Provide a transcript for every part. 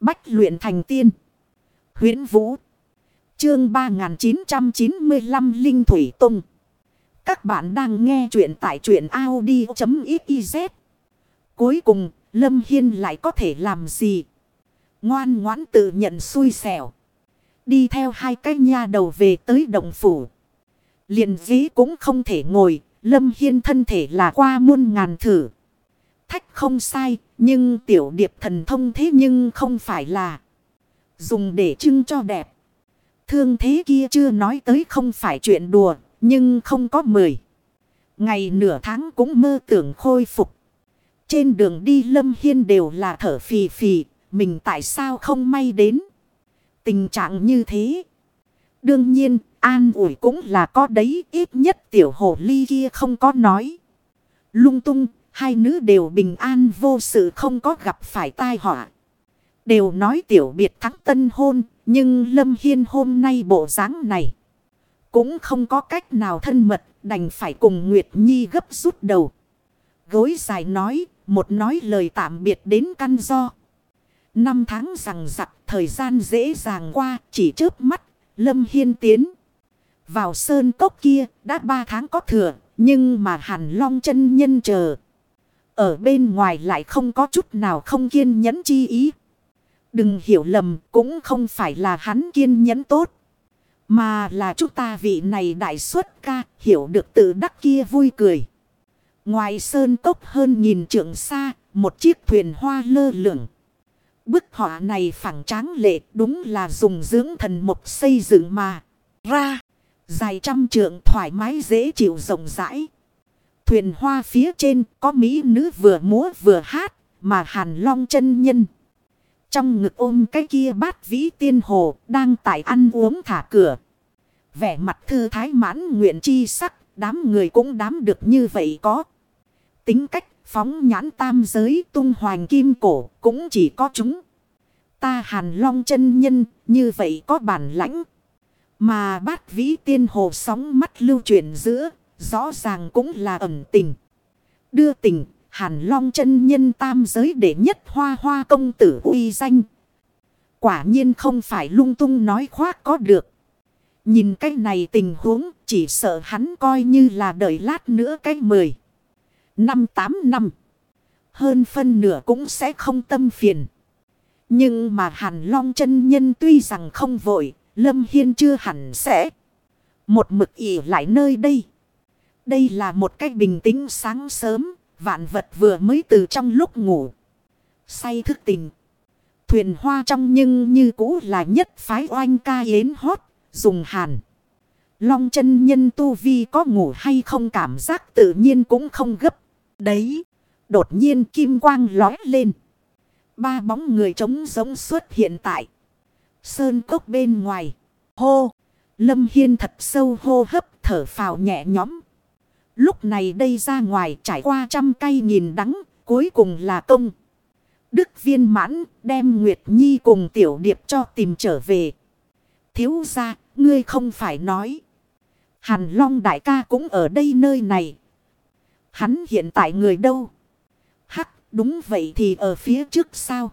Bách luyện thành tiên. huyễn Vũ. Chương 3995 Linh Thủy Tông. Các bạn đang nghe truyện tại truyện Audi.xyz. Cuối cùng, Lâm Hiên lại có thể làm gì? Ngoan ngoãn tự nhận xui xẻo. Đi theo hai cái nha đầu về tới động phủ. Liền dí cũng không thể ngồi. Lâm Hiên thân thể là qua muôn ngàn thử. Thách không sai. Nhưng tiểu điệp thần thông thế nhưng không phải là. Dùng để trưng cho đẹp. Thương thế kia chưa nói tới không phải chuyện đùa. Nhưng không có mười. Ngày nửa tháng cũng mơ tưởng khôi phục. Trên đường đi Lâm Hiên đều là thở phì phì. Mình tại sao không may đến. Tình trạng như thế. Đương nhiên, an ủi cũng là có đấy. Ít nhất tiểu hồ ly kia không có nói. Lung tung, hai nữ đều bình an vô sự không có gặp phải tai họa. Đều nói tiểu biệt thắng tân hôn, nhưng Lâm Hiên hôm nay bộ dáng này. Cũng không có cách nào thân mật, đành phải cùng Nguyệt Nhi gấp rút đầu. Gối dài nói, một nói lời tạm biệt đến căn do. Năm tháng rằng rặc thời gian dễ dàng qua chỉ trước mắt Lâm Hiên tiến. Vào sơn cốc kia đã ba tháng có thừa nhưng mà hàn long chân nhân chờ. Ở bên ngoài lại không có chút nào không kiên nhẫn chi ý. Đừng hiểu lầm cũng không phải là hắn kiên nhẫn tốt. Mà là chúng ta vị này đại xuất ca hiểu được tự đắc kia vui cười. Ngoài sơn cốc hơn nhìn trượng xa, một chiếc thuyền hoa lơ lửng. Bức họa này phẳng tráng lệ đúng là dùng dưỡng thần mục xây dựng mà. Ra, dài trăm trượng thoải mái dễ chịu rộng rãi. Thuyền hoa phía trên có mỹ nữ vừa múa vừa hát mà hàn long chân nhân. Trong ngực ôm cái kia bát vĩ tiên hồ đang tại ăn uống thả cửa. Vẻ mặt thư thái mãn nguyện chi sắc, đám người cũng đám được như vậy có. Tính cách phóng nhãn tam giới tung hoàng kim cổ cũng chỉ có chúng. Ta hàn long chân nhân như vậy có bản lãnh. Mà bát vĩ tiên hồ sóng mắt lưu chuyển giữa rõ ràng cũng là ẩn tình. Đưa tình hàn long chân nhân tam giới để nhất hoa hoa công tử uy danh. Quả nhiên không phải lung tung nói khoác có được. Nhìn cái này tình huống chỉ sợ hắn coi như là đợi lát nữa cái mười. Năm tám năm. Hơn phân nửa cũng sẽ không tâm phiền. Nhưng mà Hàn Long chân nhân tuy rằng không vội, Lâm Hiên chưa hẳn sẽ một mực ỉ lại nơi đây. Đây là một cách bình tĩnh sáng sớm, vạn vật vừa mới từ trong lúc ngủ. Say thức tình. Thuyền hoa trong nhưng như cũ là nhất phái oanh ca yến hót, dùng hàn. Long chân nhân tu vi có ngủ hay không cảm giác tự nhiên cũng không gấp. Đấy, đột nhiên kim quang lói lên. Ba bóng người trống giống xuất hiện tại. Sơn cốc bên ngoài. Hô. Lâm Hiên thật sâu hô hấp thở phào nhẹ nhõm. Lúc này đây ra ngoài trải qua trăm cây nhìn đắng. Cuối cùng là công. Đức viên mãn đem Nguyệt Nhi cùng tiểu điệp cho tìm trở về. Thiếu ra ngươi không phải nói. Hàn Long đại ca cũng ở đây nơi này. Hắn hiện tại người đâu? Hắc Đúng vậy thì ở phía trước sao?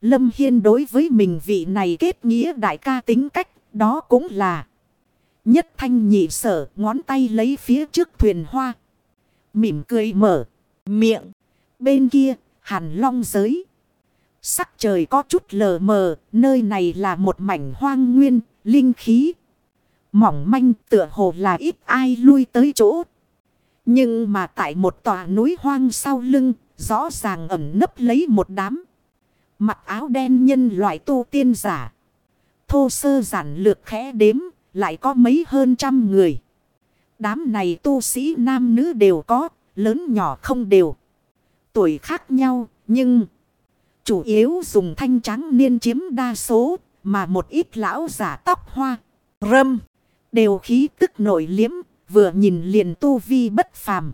Lâm Hiên đối với mình vị này kết nghĩa đại ca tính cách, đó cũng là. Nhất thanh nhị sở ngón tay lấy phía trước thuyền hoa. Mỉm cười mở, miệng. Bên kia, hàn long giới. Sắc trời có chút lờ mờ, nơi này là một mảnh hoang nguyên, linh khí. Mỏng manh tựa hồ là ít ai lui tới chỗ. Nhưng mà tại một tòa núi hoang sau lưng, Rõ ràng ẩn nấp lấy một đám. Mặc áo đen nhân loại tu tiên giả. Thô sơ giản lược khẽ đếm. Lại có mấy hơn trăm người. Đám này tu sĩ nam nữ đều có. Lớn nhỏ không đều. Tuổi khác nhau. Nhưng. Chủ yếu dùng thanh trắng niên chiếm đa số. Mà một ít lão giả tóc hoa. Râm. Đều khí tức nổi liếm. Vừa nhìn liền tu vi bất phàm.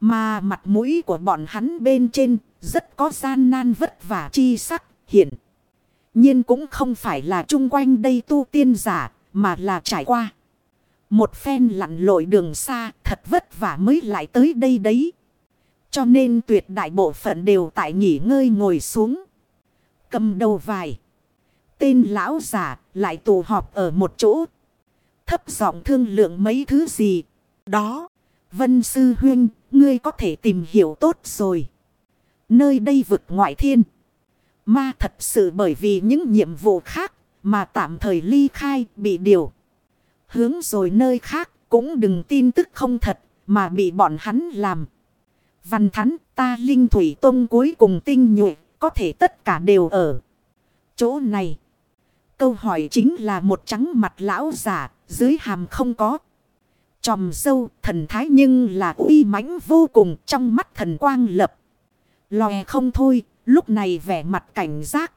Mà mặt mũi của bọn hắn bên trên rất có gian nan vất vả chi sắc hiện. nhiên cũng không phải là chung quanh đây tu tiên giả mà là trải qua. Một phen lặn lội đường xa thật vất vả mới lại tới đây đấy. Cho nên tuyệt đại bộ phận đều tại nghỉ ngơi ngồi xuống. Cầm đầu vài. Tên lão giả lại tụ họp ở một chỗ. Thấp giọng thương lượng mấy thứ gì. Đó. Vân Sư Huyên, ngươi có thể tìm hiểu tốt rồi. Nơi đây vực ngoại thiên. Ma thật sự bởi vì những nhiệm vụ khác mà tạm thời ly khai bị điều. Hướng rồi nơi khác cũng đừng tin tức không thật mà bị bọn hắn làm. Văn thắn ta linh thủy tông cuối cùng tinh nhuệ có thể tất cả đều ở chỗ này. Câu hỏi chính là một trắng mặt lão giả dưới hàm không có. Chòm sâu thần thái nhưng là uy mãnh vô cùng trong mắt thần quang lập. Lòe không thôi, lúc này vẻ mặt cảnh giác.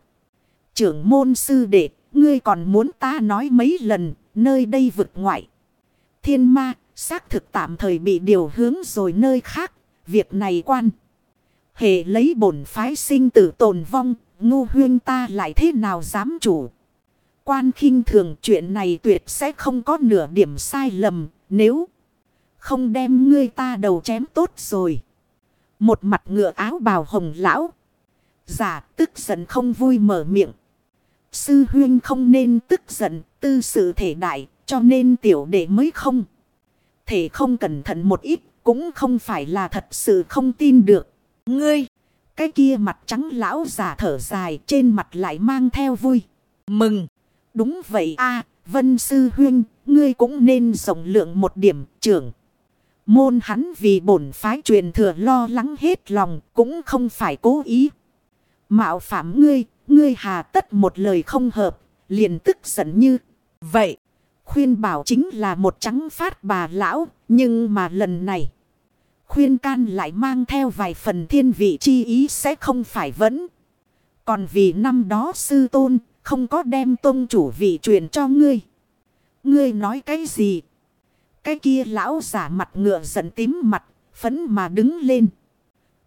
Trưởng môn sư đệ, ngươi còn muốn ta nói mấy lần, nơi đây vực ngoại. Thiên ma, xác thực tạm thời bị điều hướng rồi nơi khác, việc này quan. Hệ lấy bổn phái sinh tử tồn vong, ngu huyên ta lại thế nào dám chủ. Quan khinh thường chuyện này tuyệt sẽ không có nửa điểm sai lầm, nếu không đem ngươi ta đầu chém tốt rồi. Một mặt ngựa áo bào hồng lão. Giả tức giận không vui mở miệng. Sư huyên không nên tức giận, tư sự thể đại, cho nên tiểu đệ mới không. Thể không cẩn thận một ít, cũng không phải là thật sự không tin được. Ngươi, cái kia mặt trắng lão giả thở dài, trên mặt lại mang theo vui. Mừng, đúng vậy a Vân Sư Huyên, ngươi cũng nên rộng lượng một điểm trưởng. Môn hắn vì bổn phái truyền thừa lo lắng hết lòng cũng không phải cố ý. Mạo phạm ngươi, ngươi hà tất một lời không hợp, liền tức giận như. Vậy, khuyên bảo chính là một trắng phát bà lão, nhưng mà lần này. Khuyên can lại mang theo vài phần thiên vị chi ý sẽ không phải vẫn. Còn vì năm đó sư tôn, không có đem tôn chủ vị truyền cho ngươi. Ngươi nói cái gì? Cái kia lão giả mặt ngựa giận tím mặt, phấn mà đứng lên.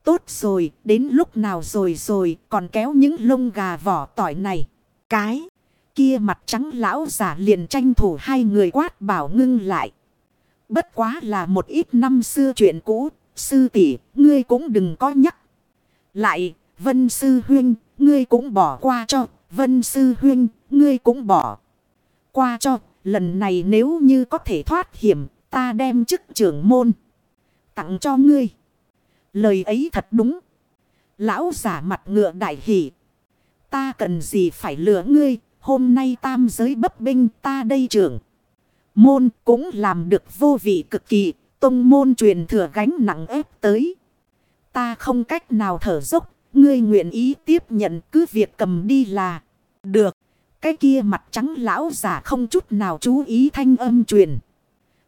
Tốt rồi, đến lúc nào rồi rồi, còn kéo những lông gà vỏ tỏi này. Cái kia mặt trắng lão giả liền tranh thủ hai người quát bảo ngưng lại. Bất quá là một ít năm xưa chuyện cũ, sư tỷ ngươi cũng đừng có nhắc. Lại, vân sư huyên, ngươi cũng bỏ qua cho, vân sư huyên, ngươi cũng bỏ qua cho. Lần này nếu như có thể thoát hiểm, ta đem chức trưởng môn. Tặng cho ngươi. Lời ấy thật đúng. Lão giả mặt ngựa đại hỷ. Ta cần gì phải lừa ngươi. Hôm nay tam giới bấp binh ta đây trưởng. Môn cũng làm được vô vị cực kỳ. Tông môn truyền thừa gánh nặng ép tới. Ta không cách nào thở dốc. Ngươi nguyện ý tiếp nhận cứ việc cầm đi là. Được. Cái kia mặt trắng lão giả không chút nào chú ý thanh âm truyền.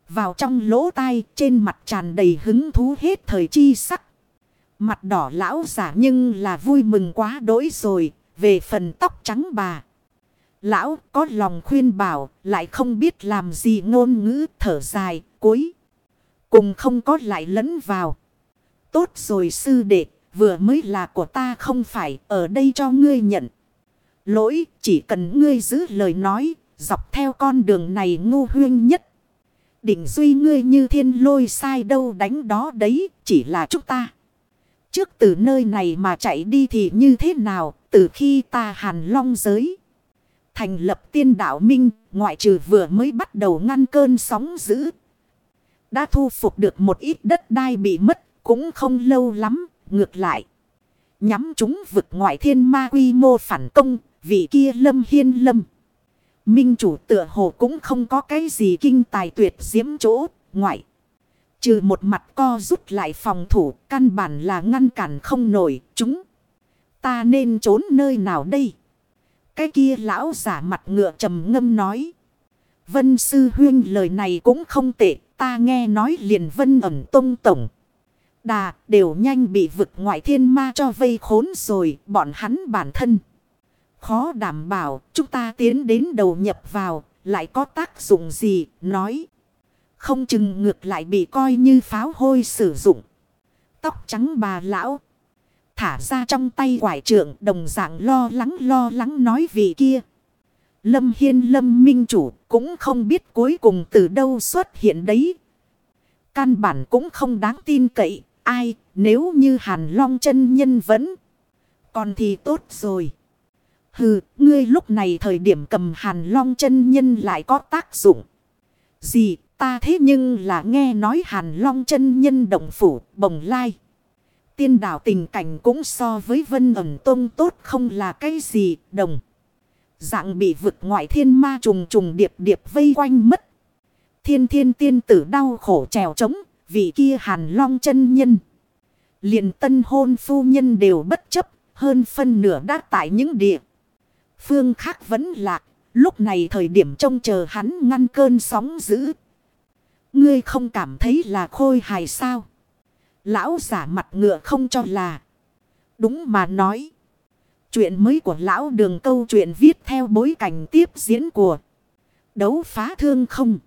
Vào trong lỗ tai, trên mặt tràn đầy hứng thú hết thời chi sắc. Mặt đỏ lão giả nhưng là vui mừng quá đỗi rồi. Về phần tóc trắng bà. Lão có lòng khuyên bảo lại không biết làm gì ngôn ngữ thở dài cuối. Cùng không có lại lẫn vào. Tốt rồi sư đệ vừa mới là của ta không phải ở đây cho ngươi nhận. Lỗi chỉ cần ngươi giữ lời nói dọc theo con đường này ngu huyên nhất định duy ngươi như thiên lôi sai đâu đánh đó đấy, chỉ là chúng ta. Trước từ nơi này mà chạy đi thì như thế nào, từ khi ta hàn long giới. Thành lập tiên đạo minh, ngoại trừ vừa mới bắt đầu ngăn cơn sóng dữ. Đã thu phục được một ít đất đai bị mất, cũng không lâu lắm, ngược lại. Nhắm chúng vực ngoại thiên ma quy mô phản công, vị kia lâm hiên lâm. Minh chủ tựa hồ cũng không có cái gì kinh tài tuyệt diễm chỗ, ngoại. Trừ một mặt co rút lại phòng thủ, căn bản là ngăn cản không nổi, chúng. Ta nên trốn nơi nào đây? Cái kia lão giả mặt ngựa trầm ngâm nói. Vân sư huyên lời này cũng không tệ, ta nghe nói liền vân ẩm tông tổng. Đà đều nhanh bị vực ngoại thiên ma cho vây khốn rồi, bọn hắn bản thân. Khó đảm bảo chúng ta tiến đến đầu nhập vào lại có tác dụng gì nói. Không chừng ngược lại bị coi như pháo hôi sử dụng. Tóc trắng bà lão. Thả ra trong tay quải trưởng đồng dạng lo lắng lo lắng nói vì kia. Lâm Hiên Lâm Minh Chủ cũng không biết cuối cùng từ đâu xuất hiện đấy. Căn bản cũng không đáng tin cậy. Ai nếu như Hàn Long chân nhân vẫn. Còn thì tốt rồi. Hừ, ngươi lúc này thời điểm cầm hàn long chân nhân lại có tác dụng. Gì, ta thế nhưng là nghe nói hàn long chân nhân động phủ, bồng lai. Tiên đảo tình cảnh cũng so với vân ẩn tôn tốt không là cái gì, đồng. Dạng bị vực ngoại thiên ma trùng trùng điệp điệp vây quanh mất. Thiên thiên tiên tử đau khổ trèo trống, vì kia hàn long chân nhân. liền tân hôn phu nhân đều bất chấp, hơn phân nửa đã tại những địa. Phương khác vẫn lạc, lúc này thời điểm trông chờ hắn ngăn cơn sóng dữ. Ngươi không cảm thấy là khôi hài sao? Lão giả mặt ngựa không cho là. Đúng mà nói. Chuyện mới của lão đường câu chuyện viết theo bối cảnh tiếp diễn của đấu phá thương không.